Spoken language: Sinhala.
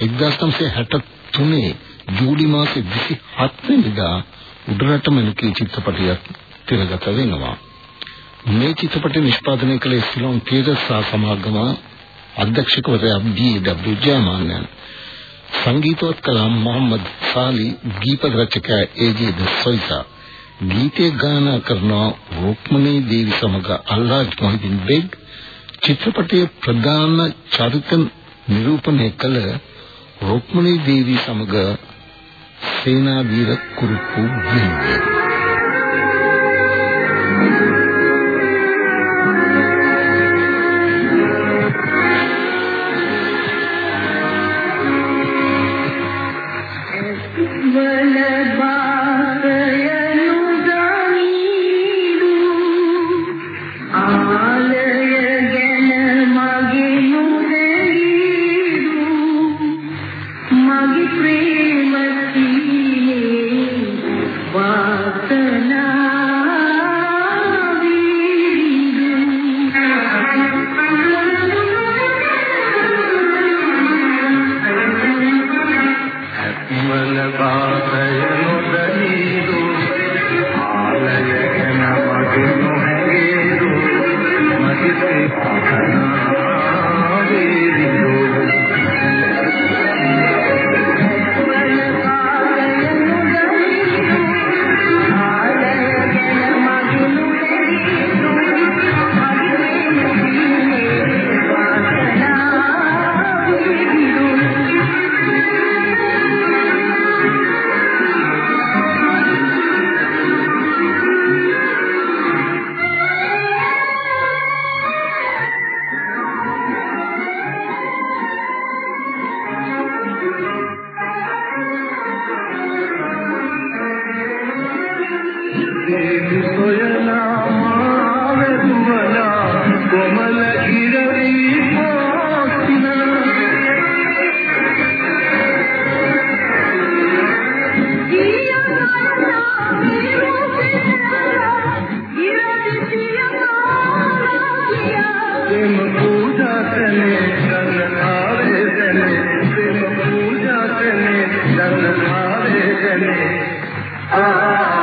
1963 ජූලි මාසේ 27 වෙනිදා උඩරට මෙලකී චිත්‍රපටයක් තිරගත වෙනවා. මේ චිත්‍රපටය නිෂ්පාදනය කළේ සිලොන් තීරසා සමාගම අධ්‍යක්ෂකවරයා බී.ඩබ්ලිව් ජයමානන්. සංගීතවත් කළා මොහම්මද් සාලි ගීත රචකයා ඒ.ජේ දසොයිසා. ගීතය ගායනා කරන රොක්මනී දේවි සමග අල්ලාහ් මොහිදින් බෙග් චිත්‍රපටයේ ප්‍රධාන චරිත නිරූපණය කළ රොක්මනී දේවි සමග සේනාවීර කුරුප්පු බින්දේ Ah, ah, ah.